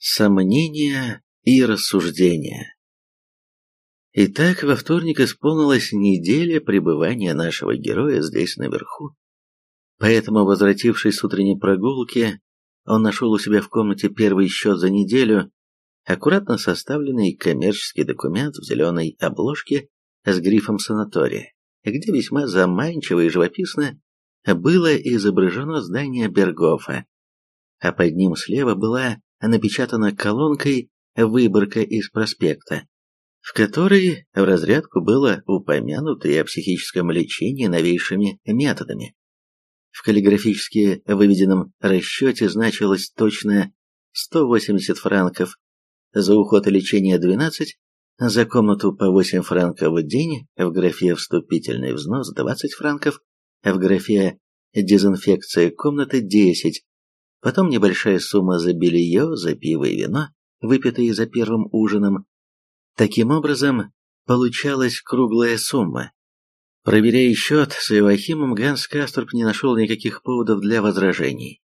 Сомнения и рассуждения. Итак, во вторник исполнилась неделя пребывания нашего героя здесь наверху. Поэтому, возвратившись с утренней прогулки, он нашел у себя в комнате первый счет за неделю, аккуратно составленный коммерческий документ в зеленой обложке с грифом санатория, где весьма заманчиво и живописно было изображено здание Бергофа, а под ним слева была напечатана колонкой выборка из проспекта, в которой в разрядку было упомянуто и о психическом лечении новейшими методами. В каллиграфически выведенном расчете значилось точно 180 франков, за уход и лечение 12, за комнату по 8 франков в день, в графе «Вступительный взнос» 20 франков, в графе «Дезинфекция комнаты» 10, потом небольшая сумма за белье, за пиво и вино, выпитые за первым ужином. Таким образом, получалась круглая сумма. Проверяя счет с Иоахимом, Ганс Касторп не нашел никаких поводов для возражений.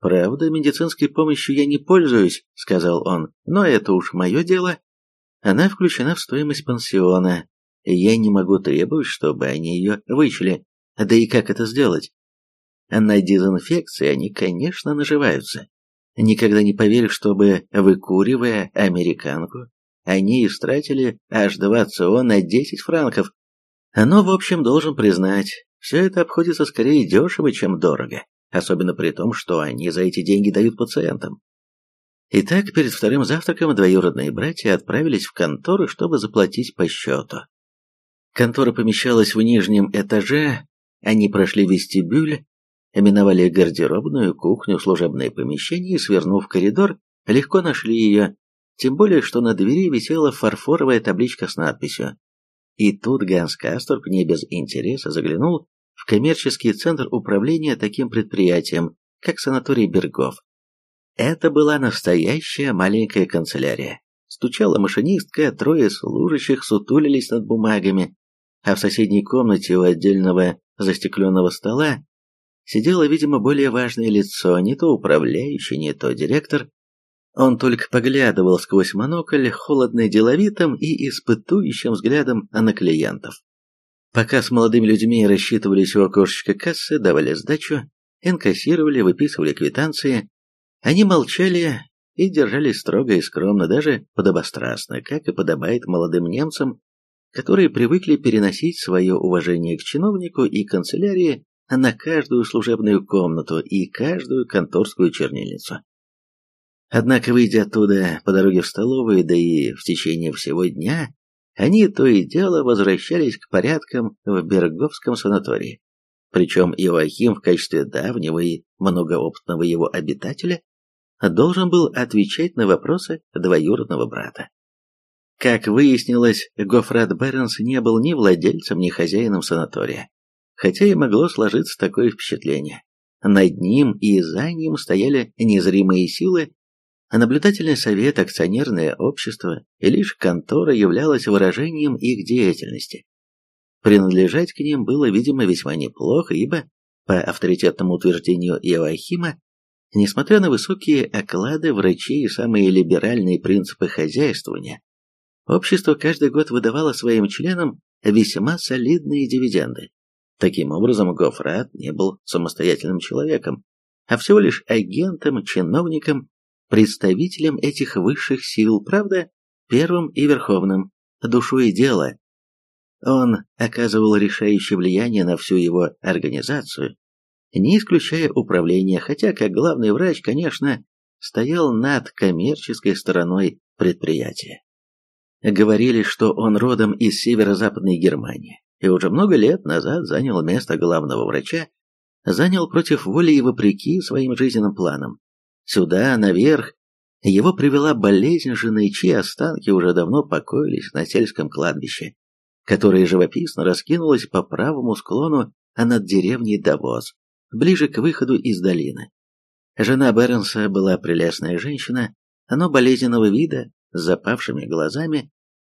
«Правда, медицинской помощью я не пользуюсь», — сказал он, — «но это уж мое дело. Она включена в стоимость пансиона, я не могу требовать, чтобы они ее вычли. Да и как это сделать? На дезинфекции они, конечно, наживаются. Никогда не поверю, чтобы, выкуривая американку, они истратили аж 20 ООН на 10 франков. Но, в общем, должен признать, все это обходится скорее дешево, чем дорого, особенно при том, что они за эти деньги дают пациентам. Итак, перед вторым завтраком двоюродные братья отправились в контору, чтобы заплатить по счету. Контора помещалась в нижнем этаже, они прошли вестибюль, миновали гардеробную, кухню, служебное помещение и, свернув коридор, легко нашли ее, тем более, что на двери висела фарфоровая табличка с надписью. И тут Ганс Касторп не без интереса заглянул в коммерческий центр управления таким предприятием, как санаторий Бергов. Это была настоящая маленькая канцелярия. Стучала машинистка, трое служащих сутулились над бумагами, а в соседней комнате у отдельного застекленного стола сидело, видимо, более важное лицо, не то управляющий, не то директор. Он только поглядывал сквозь монокль холодно деловитым и испытующим взглядом на клиентов. Пока с молодыми людьми рассчитывались у окошечка кассы, давали сдачу, инкассировали, выписывали квитанции, они молчали и держались строго и скромно, даже подобострастно, как и подобает молодым немцам, которые привыкли переносить свое уважение к чиновнику и канцелярии на каждую служебную комнату и каждую конторскую чернильницу. Однако, выйдя оттуда по дороге в столовую, да и в течение всего дня, они то и дело возвращались к порядкам в Берговском санатории. Причем Иоахим в качестве давнего и многоопытного его обитателя должен был отвечать на вопросы двоюродного брата. Как выяснилось, Гофрат Бернс не был ни владельцем, ни хозяином санатория хотя и могло сложиться такое впечатление. Над ним и за ним стояли незримые силы, а наблюдательный совет, акционерное общество и лишь контора являлась выражением их деятельности. Принадлежать к ним было, видимо, весьма неплохо, ибо, по авторитетному утверждению Иоахима, несмотря на высокие оклады врачей и самые либеральные принципы хозяйствования, общество каждый год выдавало своим членам весьма солидные дивиденды. Таким образом, Гофрат не был самостоятельным человеком, а всего лишь агентом, чиновником, представителем этих высших сил, правда, первым и верховным, душой дела. Он оказывал решающее влияние на всю его организацию, не исключая управления, хотя как главный врач, конечно, стоял над коммерческой стороной предприятия. Говорили, что он родом из северо-западной Германии, и уже много лет назад занял место главного врача, занял против воли и вопреки своим жизненным планам. Сюда, наверх, его привела болезнь жены, чьи останки уже давно покоились на сельском кладбище, которое живописно раскинулось по правому склону а над деревней Давоз, ближе к выходу из долины. Жена Бернса была прелестная женщина, но болезненного вида, с запавшими глазами,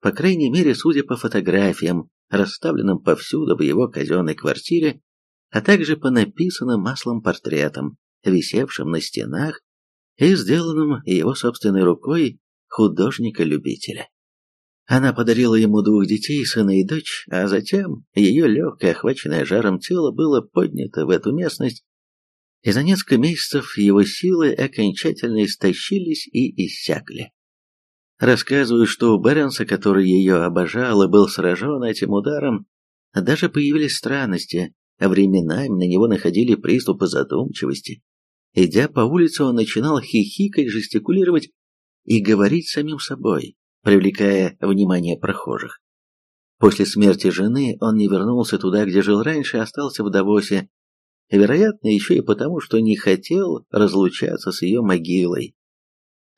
по крайней мере, судя по фотографиям, расставленным повсюду в его казенной квартире, а также по написанным маслом портретам, висевшим на стенах и сделанным его собственной рукой художника-любителя. Она подарила ему двух детей, сына и дочь, а затем ее легкое, охваченное жаром тело было поднято в эту местность, и за несколько месяцев его силы окончательно истощились и иссякли. Рассказывают, что у Беренса, который ее обожал и был сражен этим ударом, даже появились странности, а временами на него находили приступы задумчивости. Идя по улице, он начинал хихикать, жестикулировать и говорить самим собой, привлекая внимание прохожих. После смерти жены он не вернулся туда, где жил раньше, а остался в Давосе, вероятно, еще и потому, что не хотел разлучаться с ее могилой.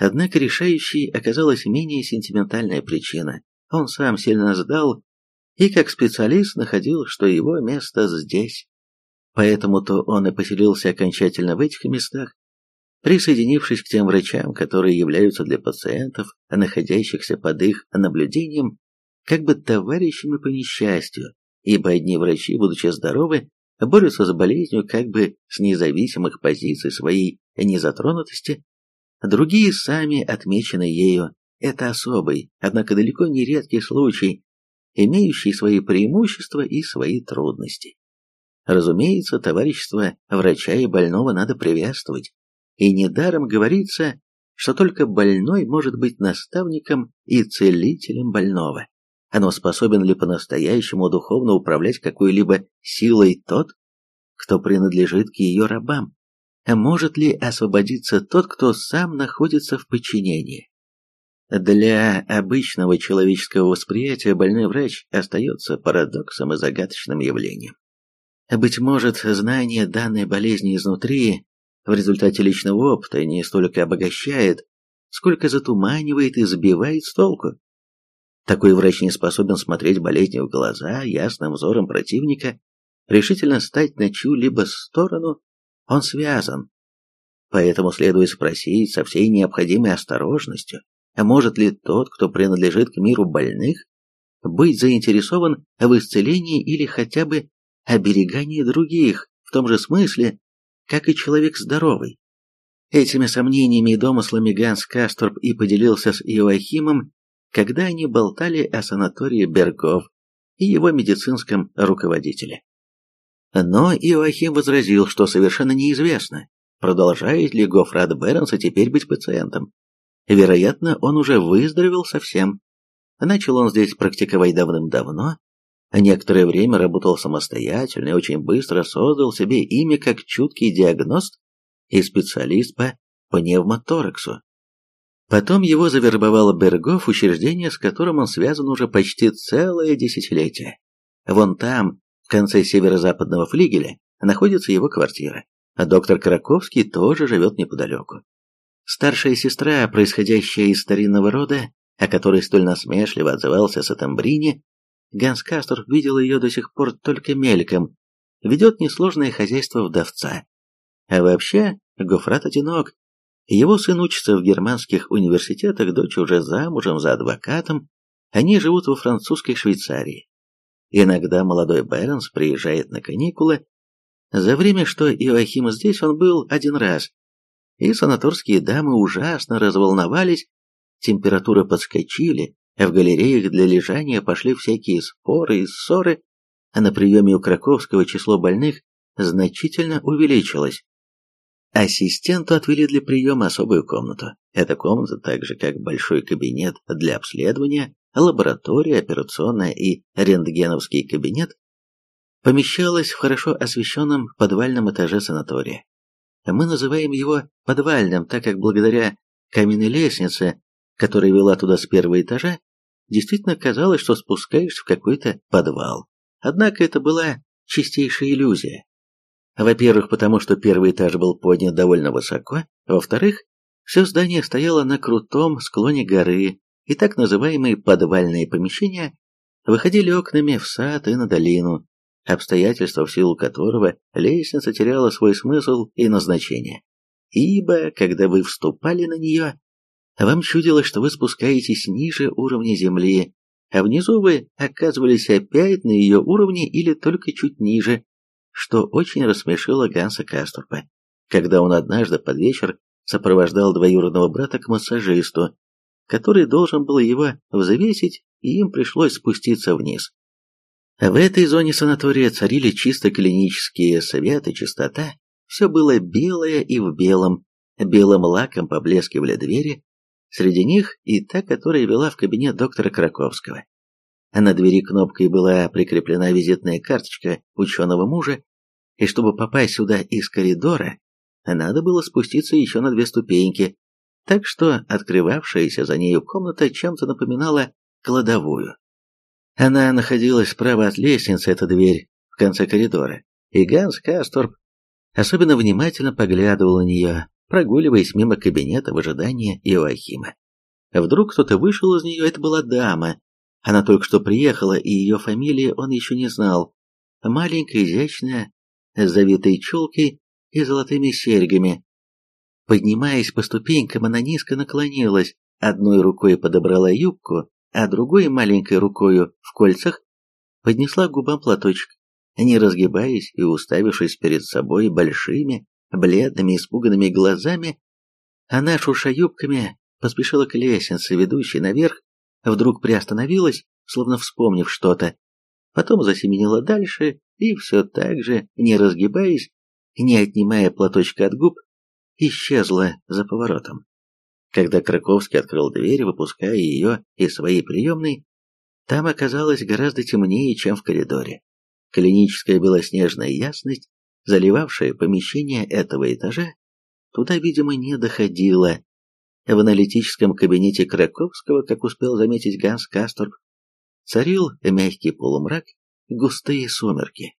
Однако решающей оказалась менее сентиментальная причина. Он сам сильно сдал и как специалист находил, что его место здесь. Поэтому-то он и поселился окончательно в этих местах, присоединившись к тем врачам, которые являются для пациентов, находящихся под их наблюдением, как бы товарищами по несчастью, ибо одни врачи, будучи здоровы, борются с болезнью как бы с независимых позиций своей незатронутости, другие сами отмечены ею. Это особый, однако далеко не редкий случай, имеющий свои преимущества и свои трудности. Разумеется, товарищество врача и больного надо приветствовать, и недаром говорится, что только больной может быть наставником и целителем больного. Оно способен ли по-настоящему духовно управлять какой-либо силой тот, кто принадлежит к ее рабам? Может ли освободиться тот, кто сам находится в подчинении? Для обычного человеческого восприятия больной врач остается парадоксом и загадочным явлением. Быть может, знание данной болезни изнутри в результате личного опыта не столько обогащает, сколько затуманивает и сбивает с толку. Такой врач не способен смотреть болезни в глаза, ясным взором противника, решительно стать на чью-либо сторону, он связан. Поэтому следует спросить со всей необходимой осторожностью, а может ли тот, кто принадлежит к миру больных, быть заинтересован в исцелении или хотя бы оберегании других, в том же смысле, как и человек здоровый. Этими сомнениями и домыслами Ганс Касторп и поделился с Иоахимом, когда они болтали о санатории Бергов и его медицинском руководителе. Но Иоахим возразил, что совершенно неизвестно, продолжает ли Гофрат Бернса теперь быть пациентом. Вероятно, он уже выздоровел совсем. Начал он здесь практиковать давным-давно, Некоторое время работал самостоятельно и очень быстро создал себе имя как чуткий диагност и специалист по пневмотораксу. Потом его завербовал Бергов, учреждение, с которым он связан уже почти целое десятилетие. Вон там, конце северо-западного флигеля, находится его квартира, а доктор Краковский тоже живет неподалеку. Старшая сестра, происходящая из старинного рода, о которой столь насмешливо отзывался Сатамбрини, Ганс Кастор видел ее до сих пор только мельком, ведет несложное хозяйство вдовца. А вообще, Гофрат одинок. Его сын учится в германских университетах, дочь уже замужем за адвокатом, они живут во французской Швейцарии. Иногда молодой Бернс приезжает на каникулы. За время, что Иоахим здесь, он был один раз. И санаторские дамы ужасно разволновались, температура подскочили, в галереях для лежания пошли всякие споры и ссоры, а на приеме у Краковского число больных значительно увеличилось. Ассистенту отвели для приема особую комнату. Эта комната, так же как большой кабинет для обследования, лаборатория, операционная и рентгеновский кабинет, помещалась в хорошо освещенном подвальном этаже санатория. Мы называем его подвальным, так как благодаря каменной лестнице, которая вела туда с первого этажа, действительно казалось, что спускаешься в какой-то подвал. Однако это была чистейшая иллюзия. Во-первых, потому что первый этаж был поднят довольно высоко, во-вторых, все здание стояло на крутом склоне горы, и так называемые подвальные помещения выходили окнами в сад и на долину, обстоятельства, в силу которого лестница теряла свой смысл и назначение. Ибо, когда вы вступали на нее, вам чудилось, что вы спускаетесь ниже уровня Земли, а внизу вы оказывались опять на ее уровне или только чуть ниже, что очень рассмешило Ганса Касторпа, когда он однажды под вечер сопровождал двоюродного брата к массажисту, который должен был его взвесить, и им пришлось спуститься вниз. В этой зоне санатория царили чисто клинические свет и чистота, все было белое и в белом, белым лаком поблескивали двери, среди них и та, которая вела в кабинет доктора Краковского. А на двери кнопкой была прикреплена визитная карточка ученого мужа, и чтобы попасть сюда из коридора, надо было спуститься еще на две ступеньки, так что открывавшаяся за нею комната чем-то напоминала кладовую. Она находилась справа от лестницы, эта дверь, в конце коридора, и Ганс Касторп особенно внимательно поглядывал на нее, прогуливаясь мимо кабинета в ожидании Иоахима. Вдруг кто-то вышел из нее, это была дама. Она только что приехала, и ее фамилии он еще не знал. Маленькая, изящная, с завитой челкой и золотыми серьгами. Поднимаясь по ступенькам, она низко наклонилась, одной рукой подобрала юбку, а другой маленькой рукою в кольцах поднесла к губам платочек, не разгибаясь и уставившись перед собой большими, бледными, испуганными глазами, она, шурша юбками, поспешила к лестнице, ведущей наверх, вдруг приостановилась, словно вспомнив что-то, потом засеменила дальше и все так же, не разгибаясь, не отнимая платочка от губ, исчезла за поворотом. Когда Краковский открыл дверь, выпуская ее из своей приемной, там оказалось гораздо темнее, чем в коридоре. Клиническая белоснежная ясность, заливавшая помещение этого этажа, туда, видимо, не доходила. В аналитическом кабинете Краковского, как успел заметить Ганс Касторп, царил мягкий полумрак, густые сумерки.